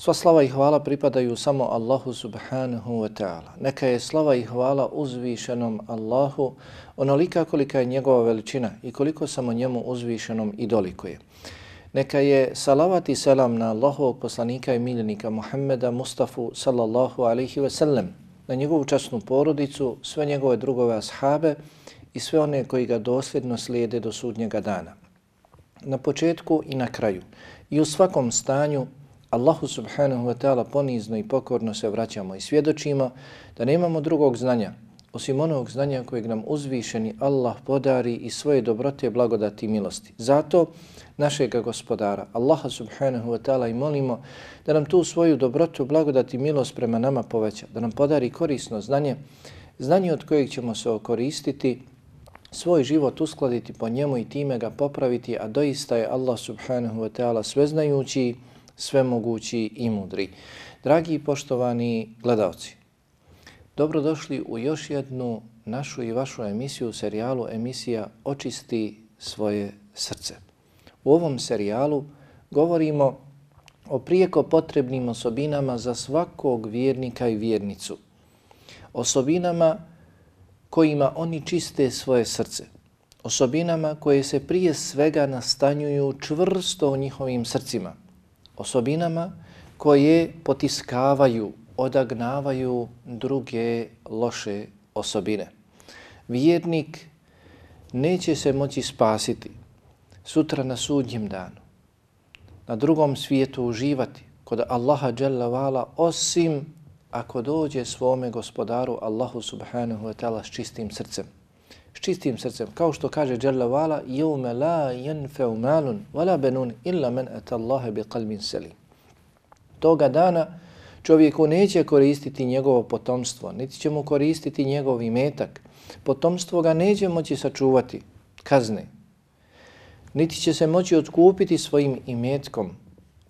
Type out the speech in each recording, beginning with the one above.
Sva slava i hvala pripadaju samo Allahu subhanahu wa ta'ala. Neka je slava i hvala uzvišenom Allahu onolika kolika je njegova veličina i koliko samo njemu uzvišenom i dolikuje. Neka je salavat i selam na Allahovog poslanika i miljenika Muhammeda Mustafa sallallahu alaihi ve sellem, na njegovu časnu porodicu, sve njegove drugove ashabe i sve one koji ga dosljedno slijede do sudnjega dana. Na početku i na kraju i u svakom stanju Allahu subhanahu wa ta'ala ponizno i pokorno se vraćamo i svjedočimo da nemamo drugog znanja osim onog znanja kojeg nam uzvišeni Allah podari i svoje dobrote, blagodati i milosti. Zato našeg gospodara, Allaha subhanahu wa ta'ala i molimo da nam tu svoju dobrotu, blagodati i milost prema nama poveća, da nam podari korisno znanje, znanje od kojeg ćemo se okoristiti, svoj život uskladiti po njemu i time ga popraviti, a doista je Allah subhanahu wa ta'ala sveznajući, svemogući i mudri. Dragi i poštovani gledalci, dobrodošli u još jednu našu i vašu emisiju, serijalu emisija Očisti svoje srce. U ovom serijalu govorimo o prijeko potrebnim osobinama za svakog vjernika i vjernicu. Osobinama kojima oni čiste svoje srce. Osobinama koje se prije svega nastanjuju čvrsto u njihovim srcima – osobinama koje potiskavaju, odagnavaju druge loše osobine. Vjernik neće se moći spasiti sutra na sudnjem danu, na drugom svijetu uživati kod Allaha Jalla Vala, osim ako dođe svome gospodaru Allahu Subhanahu Wa Ta'ala s čistim srcem s čistim srcem. Kao što kaže Jalla Vala, jevme la jenfeu malun مَالٌ benun illa men ata Allahe bi بِقَلْبٍ selim. Toga dana čovjeku neće koristiti njegovo potomstvo, niti će mu koristiti njegov imetak. Potomstvo ga neće moći sačuvati kazne. Niti će se moći odkupiti svojim imetkom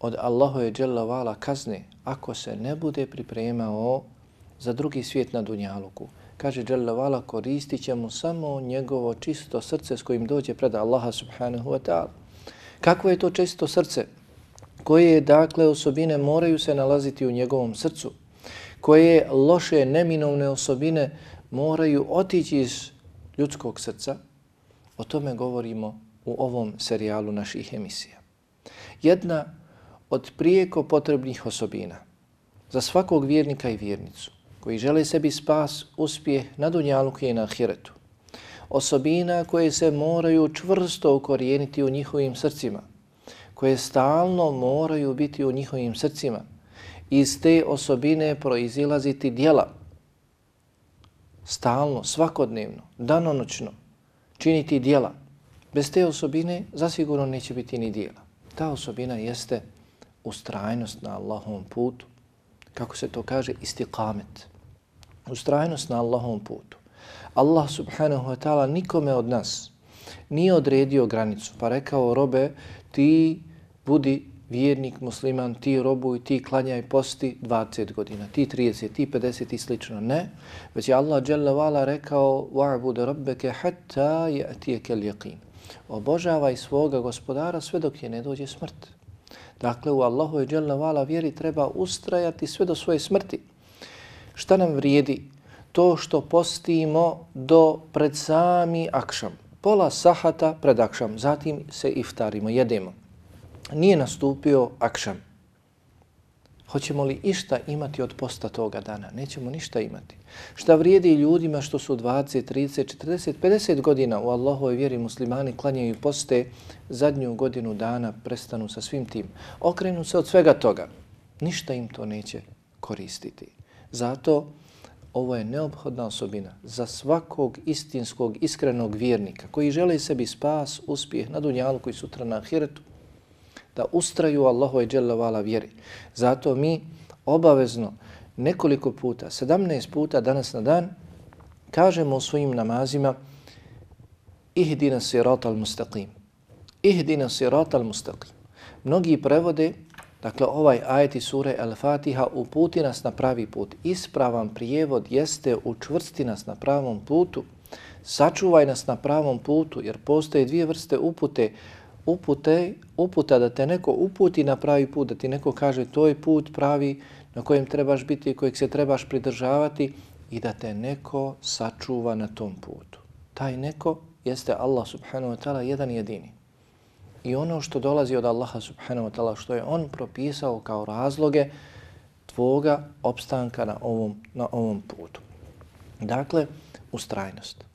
od Allahove Jalla Vala kazne ako se ne bude pripremao za drugi svijet na Dunjaluku kaže Vala, koristit će mu samo njegovo čisto srce s kojim dođe pred Allaha subhanahu wa ta'ala. Kako je to čisto srce? Koje, dakle, osobine moraju se nalaziti u njegovom srcu? Koje loše, neminovne osobine moraju otići iz ljudskog srca? O tome govorimo u ovom serijalu naših emisija. Jedna od prijeko potrebnih osobina za svakog vjernika i vjernicu koji žele sebi spas, uspjeh na dunjaluku i na ahiretu. Osobina koje se moraju čvrsto ukorijeniti u njihovim srcima, koje stalno moraju biti u njihovim srcima. Iz te osobine proizilaziti dijela. Stalno, svakodnevno, danonočno činiti dijela. Bez te osobine zasigurno neće biti ni dijela. Ta osobina jeste ustrajnost na Allahovom putu, kako se to kaže, istiqamet. Ustrajnost na Allahovom putu. Allah subhanahu wa ta'ala nikome od nas nije odredio granicu, pa rekao robe, ti budi vjernik, musliman, ti robuj, ti klanjaj posti 20 godina, ti 30, ti 50 i slično. Ne, već je Allah jalla vala rekao wa'bud rabbeke hatta ya'tiyaka al-yaqin. Obožavaj svoga gospodara sve dok je ne dođe smrt. Dakle, u Allahu je dželle vala vjeri treba ustrajati sve do svoje smrti. Šta nam vrijedi? To što postimo do pred sami akšam. Pola sahata pred akšam. Zatim se iftarimo, jedemo. Nije nastupio akšam. Hoćemo li išta imati od posta toga dana? Nećemo ništa imati. Šta vrijedi ljudima što su 20, 30, 40, 50 godina u Allahove vjeri muslimani klanjaju poste, zadnju godinu dana prestanu sa svim tim. Okrenu se od svega toga. Ništa im to neće koristiti. Zato ovo je neophodna osobina za svakog istinskog, iskrenog vjernika koji žele sebi spas, uspjeh na dunjalku i sutra na ahiretu, da ustraju Allahu i Vala vjeri. Zato mi obavezno nekoliko puta, 17 puta danas na dan, kažemo u svojim namazima ihdina sirata al-mustaqim. Ihdina sirata al-mustaqim. Mnogi prevode, dakle ovaj ajet sure Al-Fatiha uputi nas na pravi put. Ispravan prijevod jeste učvrsti nas na pravom putu. Sačuvaj nas na pravom putu, jer postoje dvije vrste upute. Upute, uputa da te neko uputi na pravi put, da ti neko kaže to je put pravi na kojem trebaš biti i kojeg se trebaš pridržavati i da te neko sačuva na tom putu. Taj neko jeste Allah subhanahu wa ta'ala jedan jedini. I ono što dolazi od Allaha subhanahu wa ta'ala, što je on propisao kao razloge tvoga opstanka na ovom, na ovom putu. Dakle, ustrajnost.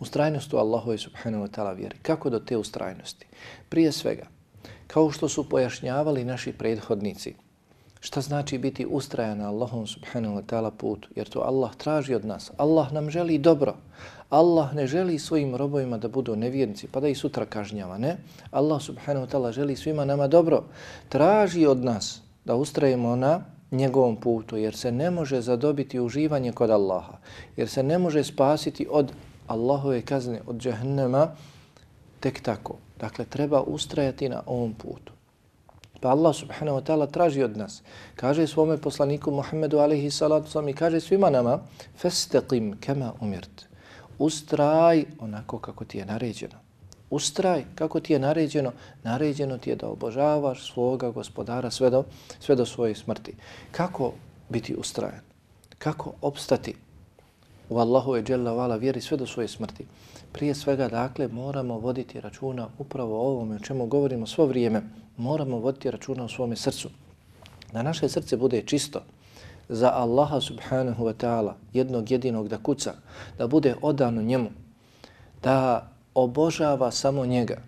Ustrajnost u Allahu subhanahu wa ta'ala vjeri. Kako do te ustrajnosti? Prije svega, kao što su pojašnjavali naši prethodnici, Šta znači biti ustrajan na Allahom subhanahu wa ta'ala putu? Jer to Allah traži od nas. Allah nam želi dobro. Allah ne želi svojim robovima da budu nevjernici pa da i sutra kažnjava. Ne. Allah subhanahu wa ta'ala želi svima nama dobro. Traži od nas da ustrajemo na njegovom putu jer se ne može zadobiti uživanje kod Allaha. Jer se ne može spasiti od Allahove kazne, od džahnema tek tako. Dakle, treba ustrajati na ovom putu. Pa Allah subhanahu wa ta'ala traži od nas. Kaže svome poslaniku Muhammedu alaihi salatu sam i kaže svima nama Festeqim kema umirt. Ustraj onako kako ti je naređeno. Ustraj kako ti je naređeno. Naređeno ti je da obožavaš svoga gospodara sve do, sve do svoje smrti. Kako biti ustrajan? Kako opstati u Allahu je dželle vala vjeri sve do svoje smrti? Prije svega, dakle, moramo voditi računa upravo o ovome o čemu govorimo svo vrijeme. Moramo voditi računa o svome srcu. Da naše srce bude čisto za Allaha subhanahu wa ta'ala, jednog jedinog da kuca, da bude odano njemu, da obožava samo njega,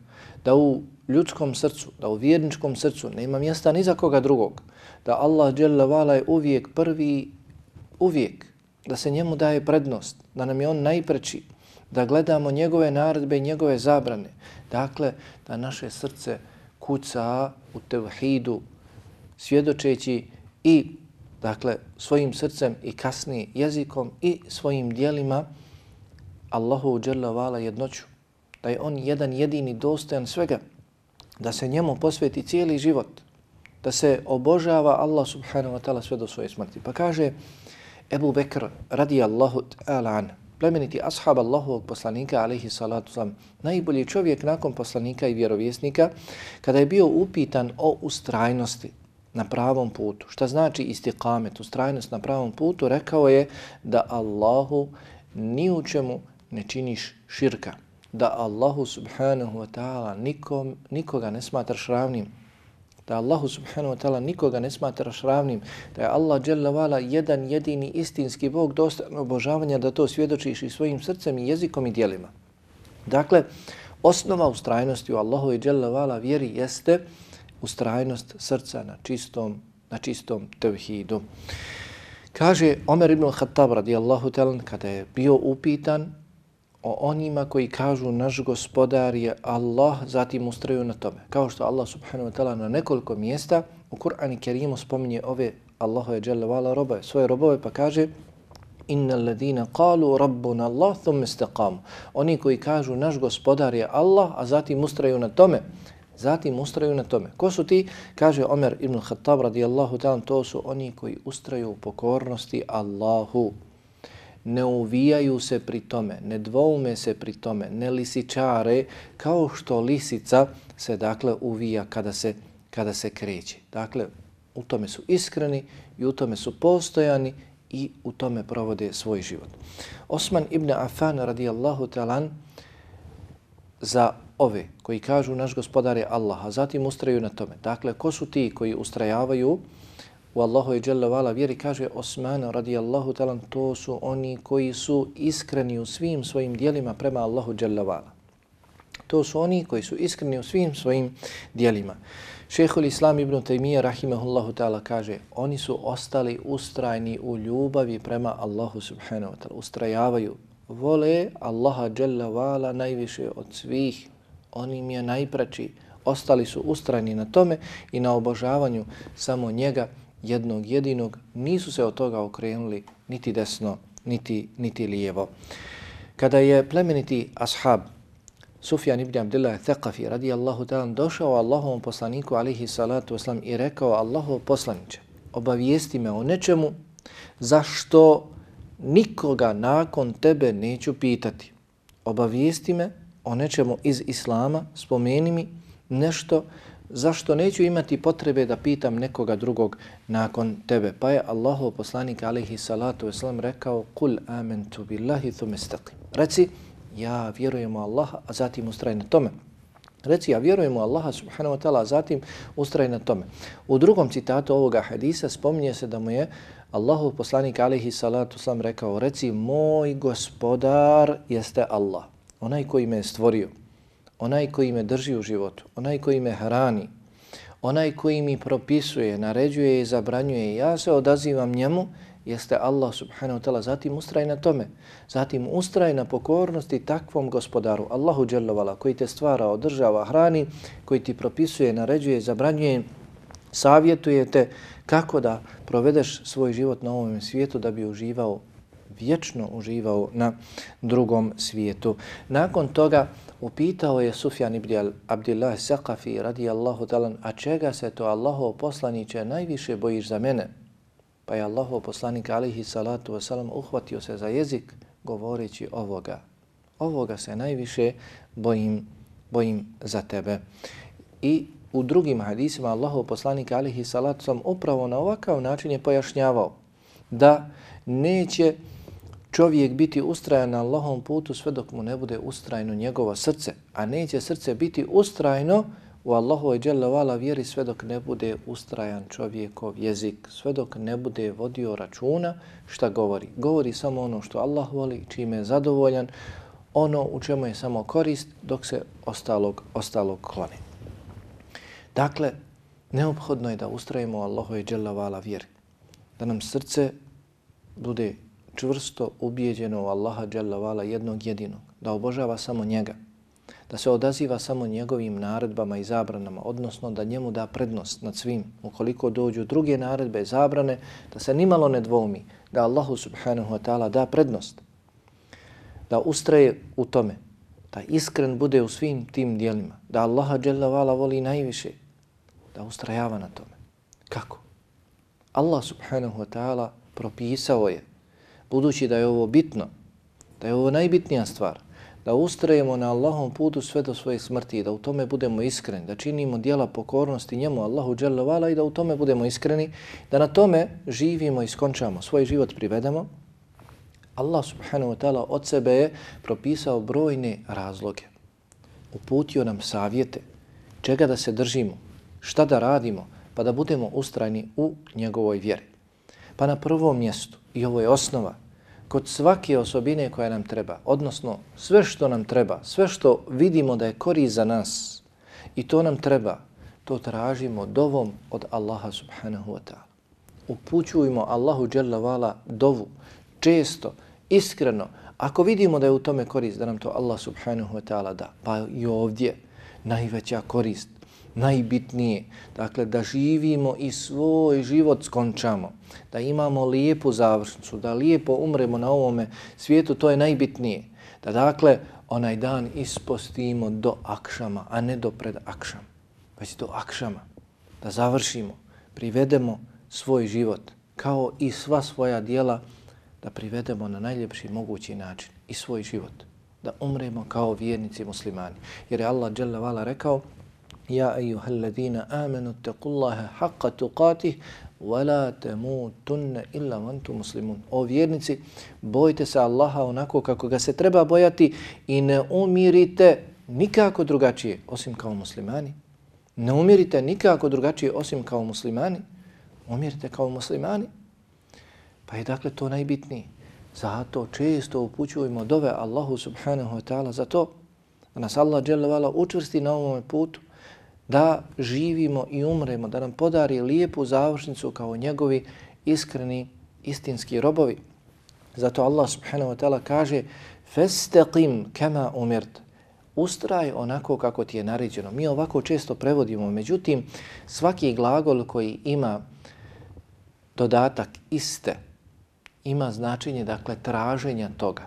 da u ljudskom srcu, da u vjerničkom srcu nema mjesta ni za koga drugog, da Allah dželle vala je uvijek prvi, uvijek, da se njemu daje prednost, da nam je on najpreći, da gledamo njegove naredbe i njegove zabrane. Dakle, da naše srce kuca u tevhidu, svjedočeći i dakle, svojim srcem i kasnije jezikom i svojim dijelima Allahu uđerla vala jednoću. Da je on jedan jedini dostojan svega. Da se njemu posveti cijeli život. Da se obožava Allah subhanahu wa ta'ala sve do svoje smrti. Pa kaže Ebu Bekr radi Allahu ta'ala an, plemeniti ashab Allahovog poslanika, alaihi salatu sam, najbolji čovjek nakon poslanika i vjerovjesnika, kada je bio upitan o ustrajnosti na pravom putu, šta znači istiqamet, ustrajnost na pravom putu, rekao je da Allahu ni u čemu ne činiš širka, da Allahu subhanahu wa ta'ala nikom, nikoga ne smatraš ravnim, da Allahu subhanahu wa ta'ala nikoga ne smatraš ravnim, da je Allah dželavala jedan jedini istinski Bog dostan obožavanja da to svjedočiš i svojim srcem i jezikom i djelima. Dakle, osnova ustrajnosti u Allahu i dželavala vjeri jeste ustrajnost srca na čistom, na čistom tevhidu. Kaže Omer ibn Khattab radijallahu ta'ala kada je bio upitan o onima koji kažu naš gospodar je Allah, zatim ustraju na tome. Kao što Allah subhanahu wa ta'ala na nekoliko mjesta u Kur'ani Kerimu spominje ove Allahove dželle vala robe, svoje robove pa kaže Inna alladina qalu rabbuna Allah thumma istaqamu. Oni koji kažu naš gospodar je Allah, a zatim ustraju na tome. Zatim ustraju na tome. Ko su ti? Kaže Omer ibn Khattab radijallahu ta'ala, to su oni koji ustraju u pokornosti Allahu ne uvijaju se pri tome, ne dvoume se pri tome, ne lisičare kao što lisica se dakle uvija kada se, kada se kreće. Dakle, u tome su iskreni i u tome su postojani i u tome provode svoj život. Osman ibn Affan radijallahu talan za ove koji kažu naš gospodar je Allah, a zatim ustraju na tome. Dakle, ko su ti koji ustrajavaju u Allahu i Jalla vala vjeri, kaže Osmana radijallahu talan, to su oni koji su iskreni u svim svojim dijelima prema Allahu Jalla vala. To su oni koji su iskreni u svim svojim dijelima. Šehhul Islam ibn Taymiyyah rahimahullahu ta'ala kaže oni su ostali ustrajni u ljubavi prema Allahu subhanahu wa ta'ala. Ustrajavaju, vole Allaha Jalla vala najviše od svih. On im je najpraći. Ostali su ustrajni na tome i na obožavanju samo njega jednog jedinog, nisu se od toga okrenuli niti desno, niti, niti lijevo. Kada je plemeniti ashab Sufjan ibn Abdullah Thaqafi radijallahu ta'ala došao Allahovom poslaniku alihi salatu wasalam i rekao Allahov poslaniće, obavijesti me o nečemu zašto nikoga nakon tebe neću pitati. Obavijesti me o nečemu iz Islama, spomeni mi nešto zašto neću imati potrebe da pitam nekoga drugog nakon tebe. Pa je Allahov poslanik alaihi salatu wasalam rekao Kul amentu billahi thume staqim. Reci, ja vjerujem u Allaha, a zatim ustraj na tome. Reci, ja vjerujem u Allaha subhanahu wa ta'ala, a zatim ustraj na tome. U drugom citatu ovoga hadisa spominje se da mu je Allahov poslanik alaihi salatu wasalam rekao, reci, moj gospodar jeste Allah, onaj koji me je stvorio, onaj koji me drži u životu, onaj koji me hrani, onaj koji mi propisuje, naređuje i zabranjuje, ja se odazivam njemu jeste Allah subhanahu wa ta'ala. Zatim ustraj na tome. Zatim ustraj na pokornosti takvom gospodaru, Allahu dželovala, koji te stvara, održava, hrani, koji ti propisuje, naređuje, zabranjuje, savjetuje te kako da provedeš svoj život na ovom svijetu da bi uživao, vječno uživao na drugom svijetu. Nakon toga upitao je Sufjan ibn Abdillah Saqafi radijallahu ta'ala, a čega se to Allahov poslaniće najviše bojiš za mene? Pa je Allahov poslanik alihi salatu wasalam uhvatio se za jezik govoreći ovoga. Ovoga se najviše bojim, bojim za tebe. I u drugim hadisima Allahov poslanik alihi salatu wasalam upravo na ovakav način je pojašnjavao da neće čovjek biti ustrajan na Allahom putu sve dok mu ne bude ustrajno njegovo srce, a neće srce biti ustrajno u Allahu i Jalla vjeri sve dok ne bude ustrajan čovjekov jezik, sve dok ne bude vodio računa šta govori. Govori samo ono što Allah voli, čime je zadovoljan, ono u čemu je samo korist dok se ostalog, ostalog kloni. Dakle, neophodno je da ustrajimo u Allahu i Jalla vjeri. Da nam srce bude čvrsto ubijeđeno u Allaha dželavala jednog jedinog. Da obožava samo njega da se odaziva samo njegovim naredbama i zabranama, odnosno da njemu da prednost nad svim. Ukoliko dođu druge naredbe i zabrane, da se nimalo ne dvoumi, da Allahu subhanahu wa ta'ala da prednost, da ustraje u tome, da iskren bude u svim tim dijelima, da Allaha dželavala voli najviše, da ustrajava na tome. Kako? Allah subhanahu wa ta'ala propisao je, budući da je ovo bitno, da je ovo najbitnija stvar, da ustrajemo na Allahom putu sve do svoje smrti i da u tome budemo iskreni, da činimo dijela pokornosti njemu, Allahu dželjavala i da u tome budemo iskreni, da na tome živimo i skončamo, svoj život privedemo. Allah subhanahu wa ta'ala od sebe je propisao brojne razloge. Uputio nam savjete čega da se držimo, šta da radimo, pa da budemo ustrajni u njegovoj vjeri. Pa na prvom mjestu, i ovo je osnova, kod svake osobine koja nam treba, odnosno sve što nam treba, sve što vidimo da je kori za nas i to nam treba, to tražimo dovom od Allaha subhanahu wa ta'ala. Upućujemo Allahu dželle vala dovu često, iskreno, ako vidimo da je u tome korist, da nam to Allah subhanahu wa ta'ala da. Pa i ovdje najveća korist najbitnije. Dakle, da živimo i svoj život skončamo, da imamo lijepu završnicu, da lijepo umremo na ovome svijetu, to je najbitnije. Da dakle, onaj dan ispostimo do akšama, a ne do pred akšama, već do akšama. Da završimo, privedemo svoj život, kao i sva svoja dijela, da privedemo na najljepši mogući način i svoj život. Da umremo kao vjernici muslimani. Jer je Allah rekao, Ja أيها الذين آمنوا اتقوا الله حق تقاته ولا تموتن illa wa antum muslimun. O vjernici, bojte se Allaha onako kako ga se treba bojati i ne umirite nikako drugačije osim kao muslimani. Ne umirite nikako drugačije osim kao muslimani. Umirite kao muslimani. Pa je dakle to najbitnije. Zato često upućujemo dove Allahu subhanahu wa ta'ala za to da nas Allah učvrsti na ovom putu da živimo i umremo, da nam podari lijepu završnicu kao njegovi iskreni, istinski robovi. Zato Allah subhanahu wa ta'ala kaže فَسْتَقِمْ كَمَا أُمِرْتِ Ustraj onako kako ti je naređeno. Mi ovako često prevodimo, međutim, svaki glagol koji ima dodatak iste, ima značenje, dakle, traženja toga.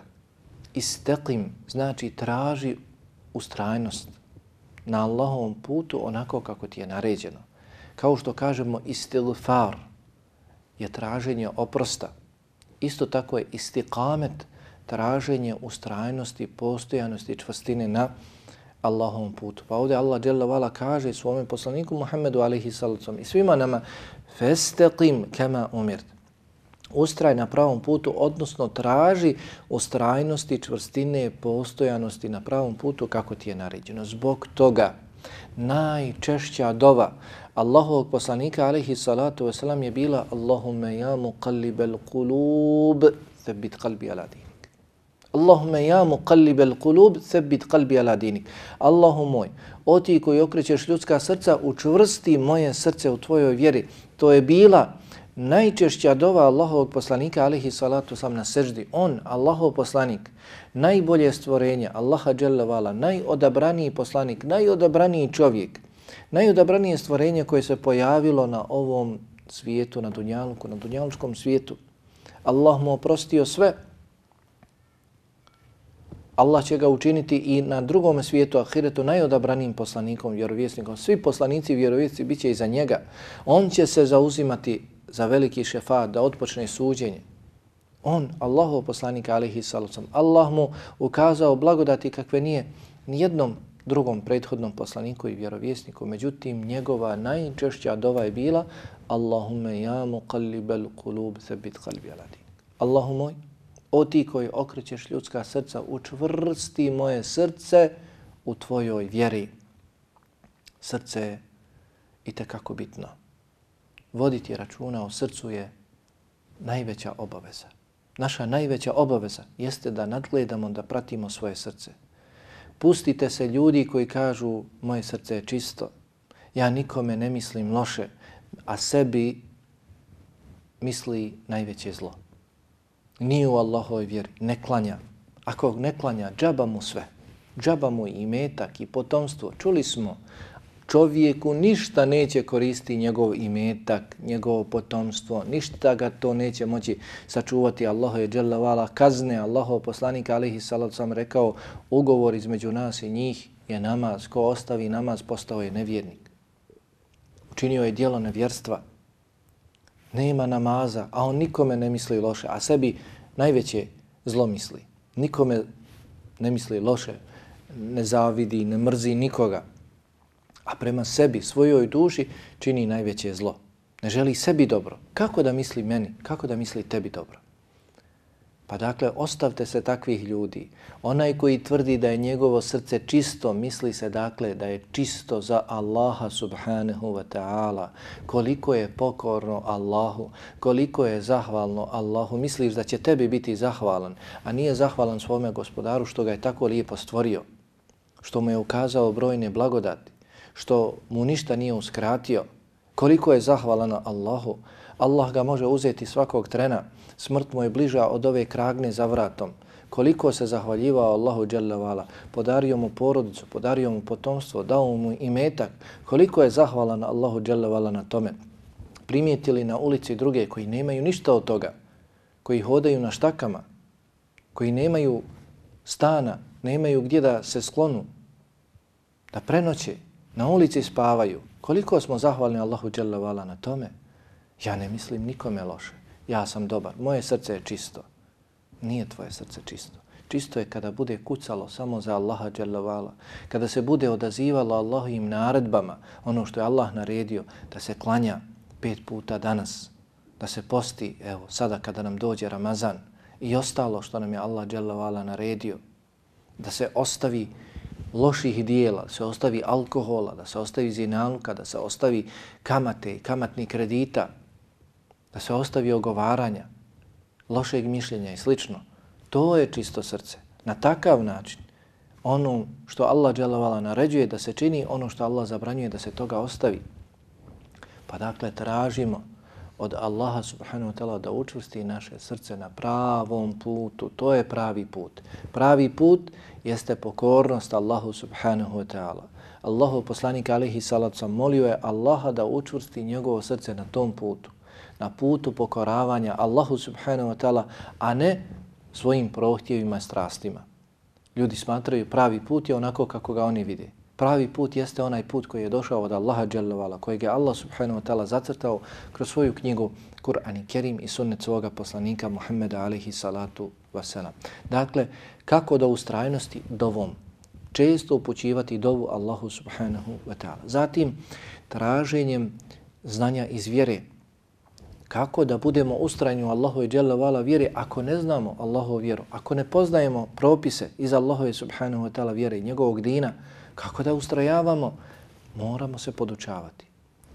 Isteklim znači traži ustrajnost, na Allahovom putu onako kako ti je naređeno. Kao što kažemo istilfar je traženje oprosta. Isto tako je istikamet traženje ustrajnosti, postojanosti i čvrstine na Allahovom putu. Pa ovdje Allah dželle kaže svome poslaniku Muhammedu alejhi salatu i svima nama fastaqim kama umirt. Ustraj na pravom putu, odnosno traži ustrajnosti, čvrstine, postojanosti na pravom putu kako ti je naređeno. Zbog toga najčešća dova Allahovog poslanika alaihi salatu wasalam je bila Allahumma ya muqallibal qulub thabbit qalbi ala dinik. Allahumme ja mu qallibel kulub, sebit qalbi ala dinik. Allahu moj, o ti koji okrećeš ljudska srca, učvrsti moje srce u tvojoj vjeri. To je bila najčešća dova Allahovog poslanika, alihi salatu sam na seždi. On, Allahov poslanik, najbolje stvorenje, Allaha dželjavala, najodabraniji poslanik, najodabraniji čovjek, najodabranije stvorenje koje se pojavilo na ovom svijetu, na dunjalku, na dunjalučkom svijetu. Allah mu oprostio sve, Allah će ga učiniti i na drugom svijetu, ahiretu, najodabranim poslanikom, vjerovjesnikom. Svi poslanici i vjerovjesnici bit će iza njega. On će se zauzimati za veliki šefat, da otpočne suđenje. On, Allahov poslanik, alihi salucam, Allah mu ukazao blagodati kakve nije nijednom drugom prethodnom poslaniku i vjerovjesniku. Međutim, njegova najčešća dova je bila Allahume ja muqallibel kulub sebit qalbi aladin. Allahu moj, o ti koji okrećeš ljudska srca, učvrsti moje srce u tvojoj vjeri. Srce je i tekako bitno. Voditi računa o srcu je najveća obaveza. Naša najveća obaveza jeste da nadgledamo, da pratimo svoje srce. Pustite se ljudi koji kažu moje srce je čisto, ja nikome ne mislim loše, a sebi misli najveće zlo nije u Allahoj vjeri, ne klanja. Ako ne klanja, džaba mu sve. Džaba mu i metak i potomstvo. Čuli smo, čovjeku ništa neće koristi njegov imetak, njegovo potomstvo, ništa ga to neće moći sačuvati. Allah je dželavala kazne, Allahov poslanik alihi salat sam rekao, ugovor između nas i njih je namaz. Ko ostavi namaz, postao je nevjernik. Učinio je dijelo nevjerstva nema namaza, a on nikome ne misli loše, a sebi najveće zlo misli. Nikome ne misli loše, ne zavidi, ne mrzi nikoga, a prema sebi, svojoj duši, čini najveće zlo. Ne želi sebi dobro. Kako da misli meni? Kako da misli tebi dobro? Pa dakle, ostavte se takvih ljudi. Onaj koji tvrdi da je njegovo srce čisto, misli se dakle da je čisto za Allaha subhanahu wa ta'ala. Koliko je pokorno Allahu, koliko je zahvalno Allahu. Misliš da će tebi biti zahvalan, a nije zahvalan svome gospodaru što ga je tako lijepo stvorio, što mu je ukazao brojne blagodati, što mu ništa nije uskratio. Koliko je zahvalan Allahu, Allah ga može uzeti svakog trena, smrt mu je bliža od ove kragne za vratom. Koliko se zahvaljivao Allahu Đalla podario mu porodicu, podario mu potomstvo, dao mu i metak, koliko je zahvalan Allahu Đalla na tome. Primijetili na ulici druge koji nemaju ništa od toga, koji hodaju na štakama, koji nemaju stana, nemaju gdje da se sklonu, da prenoće, na ulici spavaju. Koliko smo zahvalni Allahu Đelevala na tome? Ja ne mislim nikome loše. Ja sam dobar. Moje srce je čisto. Nije tvoje srce čisto. Čisto je kada bude kucalo samo za Allaha dželavala. Kada se bude odazivalo Allahovim naredbama, ono što je Allah naredio, da se klanja pet puta danas, da se posti, evo, sada kada nam dođe Ramazan i ostalo što nam je Allah dželavala naredio, da se ostavi loših dijela, da se ostavi alkohola, da se ostavi zinaluka, da se ostavi kamate i kamatni kredita, da se ostavi ogovaranja, lošeg mišljenja i slično. To je čisto srce. Na takav način, ono što Allah dželovala naređuje da se čini, ono što Allah zabranjuje da se toga ostavi. Pa dakle, tražimo od Allaha subhanahu wa ta'ala da učvrsti naše srce na pravom putu. To je pravi put. Pravi put jeste pokornost Allahu subhanahu wa ta'ala. Allahu poslanik alihi salatu molio je Allaha da učvrsti njegovo srce na tom putu na putu pokoravanja Allahu subhanahu wa ta'ala, a ne svojim prohtjevima i strastima. ljudi smatraju pravi put je onako kako ga oni vide. Pravi put jeste onaj put koji je došao od Allaha dželjavala, kojeg je Allah subhanahu wa ta'ala zacrtao kroz svoju knjigu Kur'an i Kerim i sunnet svoga poslanika Muhammeda alihi salatu wasalam. Dakle, kako da ustrajnosti dovom često upućivati dovu Allahu subhanahu wa ta'ala. Zatim, traženjem znanja iz vjere, kako da budemo ustrajni u Allahu i vjere ako ne znamo Allahovu vjeru, ako ne poznajemo propise iz Allahove subhanahu wa ta'ala vjere i njegovog dina, kako da ustrajavamo? Moramo se podučavati.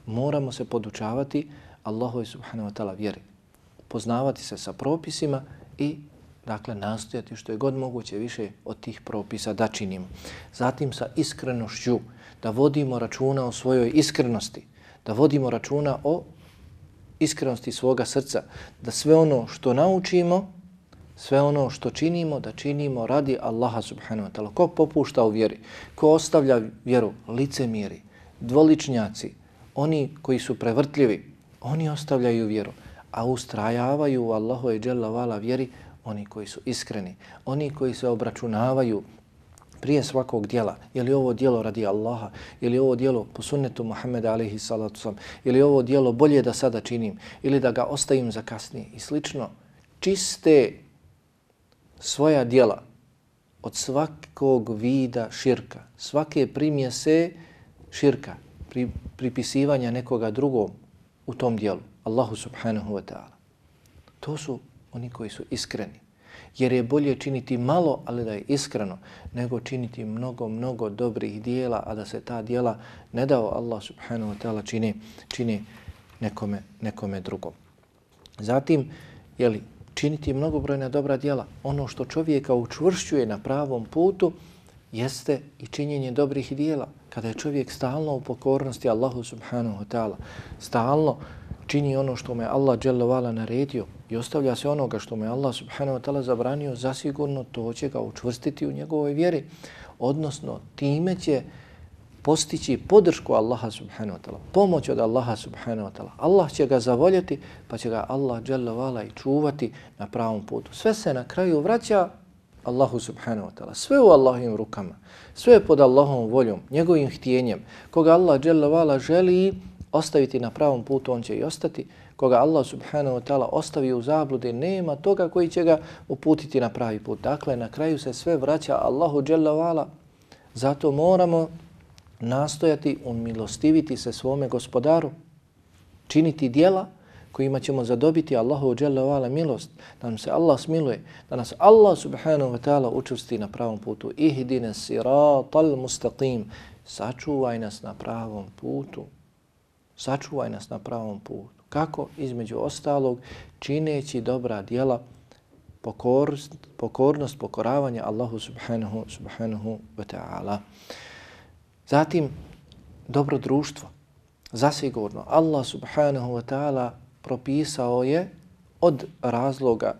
Moramo se podučavati Allahu subhanahu wa ta'ala vjeri. Poznavati se sa propisima i dakle nastojati što je god moguće više od tih propisa da činimo. Zatim sa iskrenošću da vodimo računa o svojoj iskrenosti, da vodimo računa o iskrenosti svoga srca, da sve ono što naučimo, sve ono što činimo, da činimo radi Allaha subhanahu wa ta'ala. Ko popušta u vjeri, ko ostavlja vjeru, licemiri, dvoličnjaci, oni koji su prevrtljivi, oni ostavljaju vjeru, a ustrajavaju u Allahu i Jalla vala vjeri, oni koji su iskreni, oni koji se obračunavaju prije svakog dijela, je li ovo dijelo radi Allaha, je li ovo dijelo po sunnetu Muhammeda alaihi salatu sam, je li ovo dijelo bolje da sada činim ili da ga ostavim za kasnije? I slično, čiste svoja dijela od svakog vida širka, svake primjese širka, pri, pripisivanja nekoga drugom u tom dijelu, Allahu subhanahu wa ta'ala. To su oni koji su iskreni. Jer je bolje činiti malo, ali da je iskreno, nego činiti mnogo, mnogo dobrih dijela, a da se ta dijela ne dao Allah subhanahu wa ta'ala čini, čini nekome, nekome drugom. Zatim, jeli, činiti mnogobrojna dobra djela. ono što čovjeka učvršćuje na pravom putu, jeste i činjenje dobrih djela. Kada je čovjek stalno u pokornosti Allahu subhanahu wa ta'ala, stalno čini ono što mu je Allah dželovala naredio i ostavlja se onoga što mu je Allah subhanahu wa ta'ala zabranio, zasigurno to će ga učvrstiti u njegovoj vjeri. Odnosno, time će postići podršku Allaha subhanahu wa ta'ala, pomoć od Allaha subhanahu wa ta'ala. Allah će ga zavoljeti, pa će ga Allah dželovala i čuvati na pravom putu. Sve se na kraju vraća Allahu subhanahu wa ta'ala. Sve u Allahovim rukama, sve pod Allahovom voljom, njegovim htjenjem. Koga Allah dželovala želi, ostaviti na pravom putu, on će i ostati. Koga Allah subhanahu wa ta'ala ostavi u zablude, nema toga koji će ga uputiti na pravi put. Dakle, na kraju se sve vraća Allahu dželle vala. Zato moramo nastojati umilostiviti se svome gospodaru, činiti dijela kojima ćemo zadobiti Allahu dželle vala milost, da nam se Allah smiluje, da nas Allah subhanahu wa ta'ala učvrsti na pravom putu. Ihdine siratal mustaqim, sačuvaj nas na pravom putu sačuvaj nas na pravom putu. Kako? Između ostalog, čineći dobra dijela, pokornost, pokornost pokoravanja Allahu subhanahu, subhanahu wa ta'ala. Zatim, dobro društvo. Zasigurno, Allah subhanahu wa ta'ala propisao je od razloga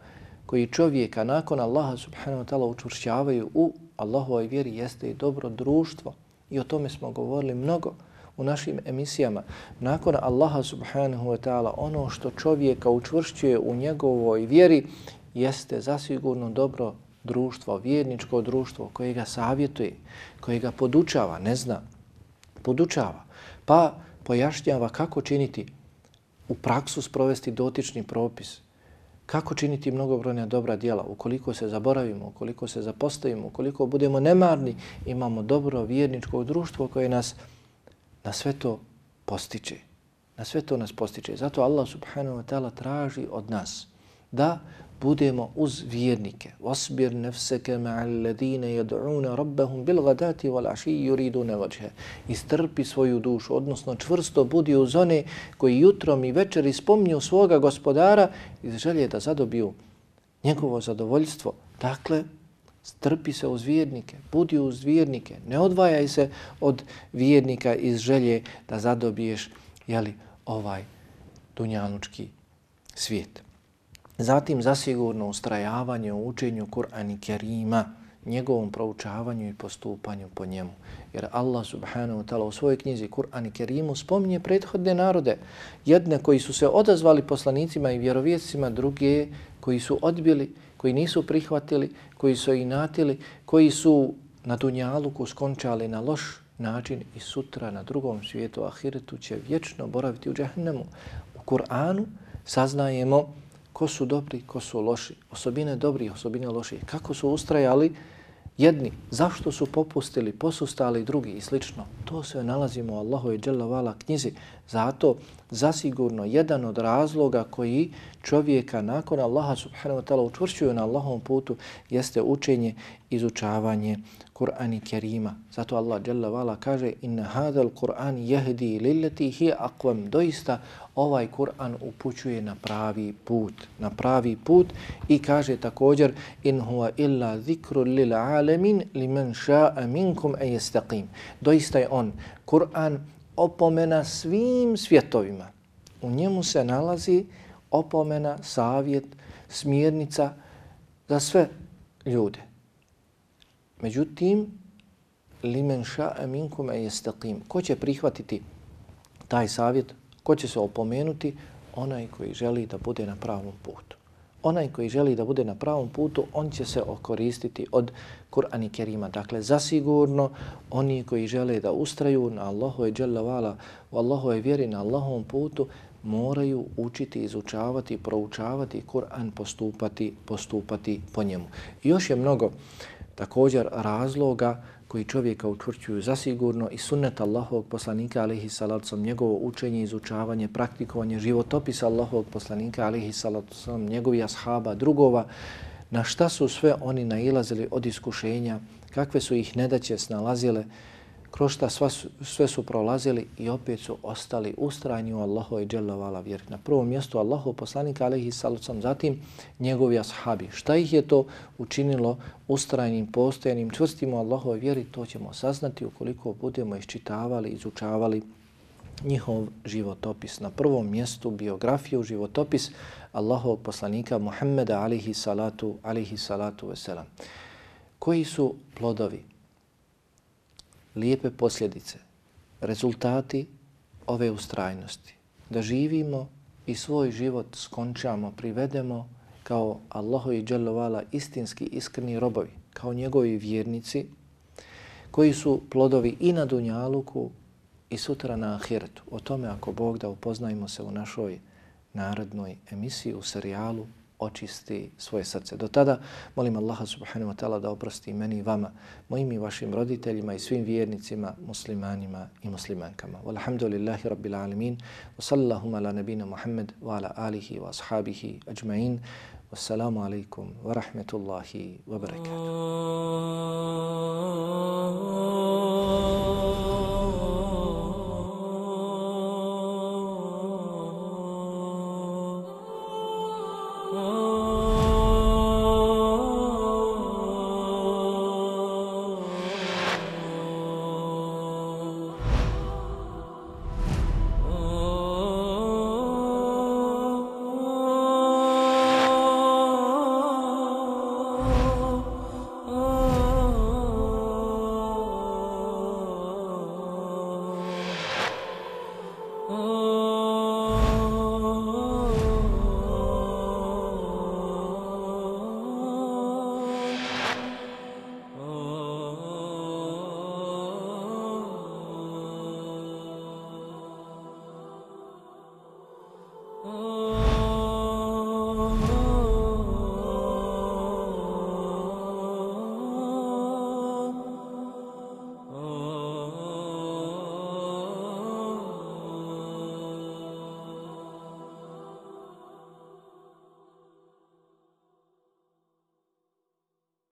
koji čovjeka nakon Allaha subhanahu wa ta'ala učvršćavaju u Allahovoj vjeri jeste i dobro društvo. I o tome smo govorili mnogo u našim emisijama, nakon Allaha subhanahu wa ta'ala, ono što čovjeka učvršćuje u njegovoj vjeri, jeste zasigurno dobro društvo, vjerničko društvo koje ga savjetuje, koje ga podučava, ne zna, podučava, pa pojašnjava kako činiti u praksu sprovesti dotični propis, kako činiti mnogobrojna dobra djela, ukoliko se zaboravimo, ukoliko se zapostavimo, ukoliko budemo nemarni, imamo dobro vjerničko društvo koje nas na sve to postiče. Na sve to nas postiče. Zato Allah subhanahu wa ta'ala traži od nas da budemo uz vjernike. Wasbir nafsaka ma'al ladina yad'una rabbahum bil ghadati wal ashi yuriduna wajha. Istrpi svoju dušu, odnosno čvrsto budi uz one koji jutrom i večeri spomnju svoga gospodara i želje da zadobiju njegovo zadovoljstvo. Dakle, Strpi se uz vjernike, budi uz vjernike, ne odvajaj se od vjernika iz želje da zadobiješ jeli, ovaj dunjanučki svijet. Zatim zasigurno ustrajavanje u učenju Kur'an i Kerima, njegovom proučavanju i postupanju po njemu. Jer Allah subhanahu wa ta'ala u svojoj knjizi Kur'an i Kerimu spominje prethodne narode. Jedne koji su se odazvali poslanicima i vjerovjecima, druge koji su odbili, koji nisu prihvatili, koji su inatili, koji su na Dunjaluku skončali na loš način i sutra na drugom svijetu, ahiretu, će vječno boraviti u džahnemu. U Kur'anu saznajemo ko su dobri, ko su loši, osobine dobri, osobine loši, kako su ustrajali jedni, zašto su popustili, posustali drugi i slično. To sve nalazimo u Allahu i Đelavala knjizi. Zato zasigurno jedan od razloga koji čovjeka nakon Allaha subhanahu wa ta'ala učvršćuju na Allahom putu jeste učenje, izučavanje Kur'ani Kerima. Zato Allah Jalla Vala kaže inna hadal Kur'an jehdi lilleti hi akvam. Doista ovaj Kur'an upućuje na pravi put. Na pravi put i kaže također in huwa illa zikru lil alamin liman sha'a minkum an yastaqim. Doista je on Kur'an opomena svim svjetovima. U njemu se nalazi opomena, savjet, smjernica za sve ljude. Međutim, limen ša'a minkum e jestaqim. Ko će prihvatiti taj savjet? Ko će se opomenuti? Onaj koji želi da bude na pravom putu. Onaj koji želi da bude na pravom putu, on će se okoristiti od Kur'ani Kerima. Dakle, zasigurno, oni koji žele da ustraju na Allahove dželavala, u Allahu vjeri na Allahovom putu, moraju učiti, izučavati, proučavati Kur'an, postupati, postupati po njemu. I još je mnogo također razloga koji čovjeka učvrćuju zasigurno i sunnet Allahovog poslanika alihi salacom, njegovo učenje, izučavanje, praktikovanje, životopis Allahovog poslanika alihi salacom, njegovi ashaba, drugova, na šta su sve oni nailazili od iskušenja, kakve su ih nedaće snalazile, kroz šta sva su, sve su prolazili i opet su ostali ustrajni u Allahu i dželovala vjeri. Na prvom mjestu Allahu poslanika alaihi salacom, zatim njegovi ashabi. Šta ih je to učinilo ustrajnim, postojanim, čvrstim u Allahu i vjeri, to ćemo saznati ukoliko budemo iščitavali, izučavali njihov životopis. Na prvom mjestu biografiju, životopis Allahovog poslanika Muhammeda alihi salatu, alihi salatu veselam. Koji su plodovi lijepe posljedice, rezultati ove ustrajnosti. Da živimo i svoj život skončamo, privedemo kao Allahu i Đelovala istinski iskreni robovi, kao njegovi vjernici, koji su plodovi i na Dunjaluku i sutra na Ahiretu. O tome ako Bog da upoznajmo se u našoj narodnoj emisiji, u serijalu očisti svoje srce. Do tada molim Allaha subhanahu wa ta'ala da oprosti meni i vama, mojim i vašim roditeljima i svim vjernicima, muslimanima i muslimankama. Walhamdulillahi rabbil alamin. Wa sallallahu ala nabina Muhammad wa ala alihi wa ashabihi ajma'in. Wassalamu alaikum wa rahmetullahi wa barakatuh. Oh.